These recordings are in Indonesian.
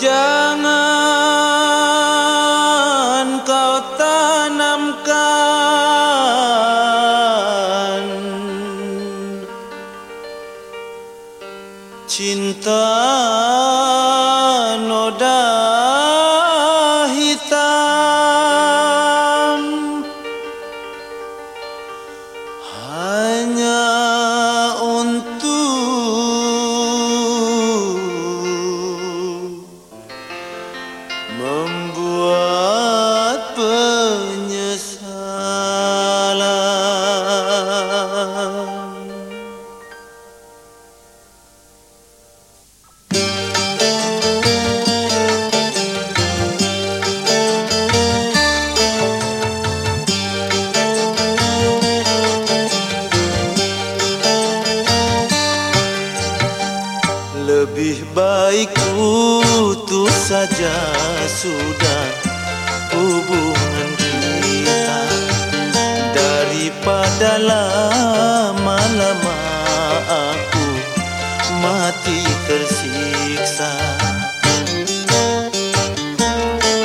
Jangan kau tanamkan Cinta hubungan kita Daripada lama-lama aku mati tersiksa.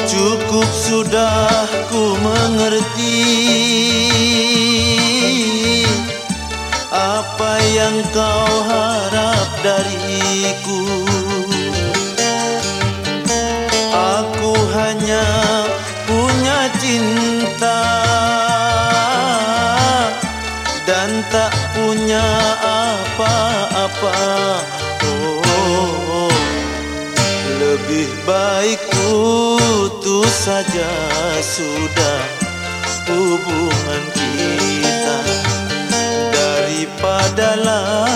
Cukup sudah ku mengerti Apa yang kau harap dariku cinta Dan tak punya apa-apa. Oh, Lebih baik putus saja sudah hubungan kita Daripada lama-lama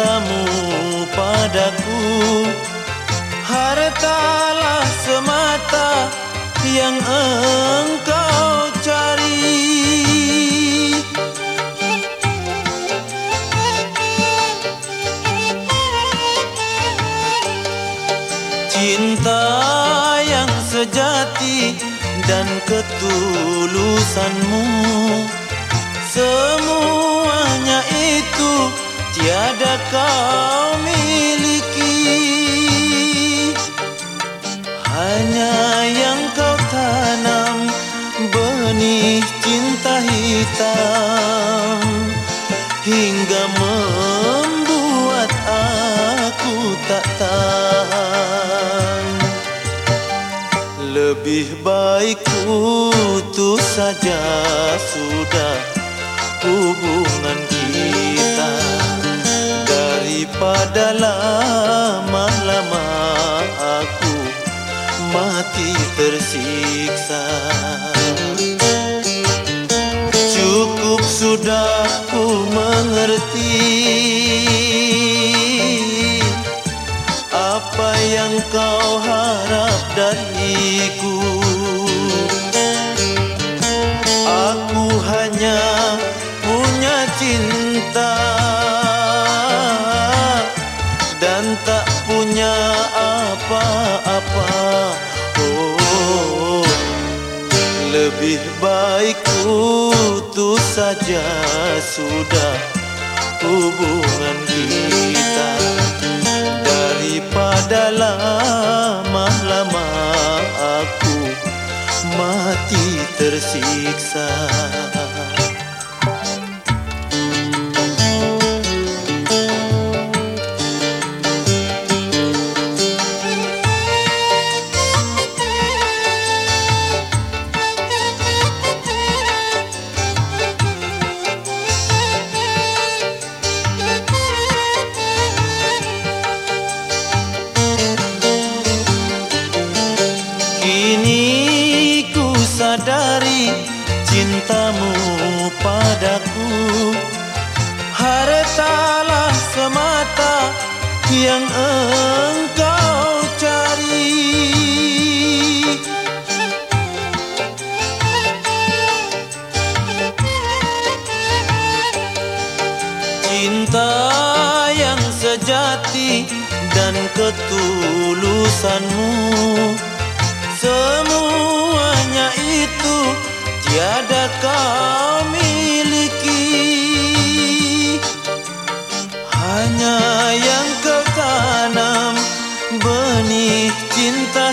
cintamu padaku. Hartalah semata yang engkau cari. Cinta yang sejati dan ketulusanmu Semuanya itu kau miliki. Hanya yang kau tanam benih cinta hitam. Hingga membuat aku tak tahan. Lebih baik putus saja sudah hubungan kita Daripada lama-lama aku mati tersiksa. Cukup sudah ku mengerti Apa yang kau harap dariku. Aku hanya punya cinta lebih baik putus saja sudah hubungan kita. Daripada lama-lama aku mati tersiksa padaku. Harta semata yang engkau cari. Cinta yang sejati dan ketulusanmu Semuanya itu tiada kau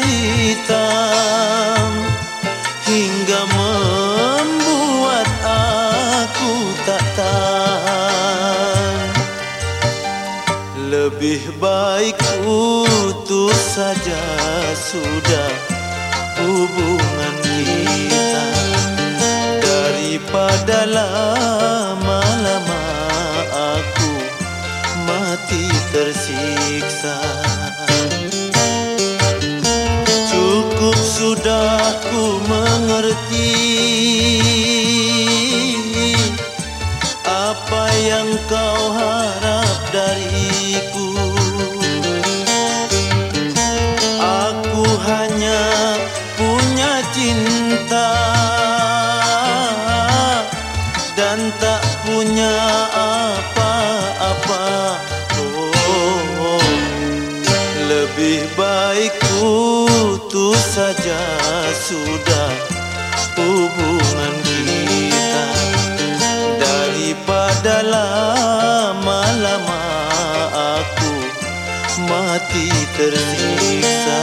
hitam Hingga membuat aku tak tahan. Lebih baik putus saja sudah hubungan kita Daripada lama-lama aku mati tersiksa Aku hanya punya cinta Dan tak punya apa-apa oh, oh. Lebih baik putus saja sudah hati tersiksa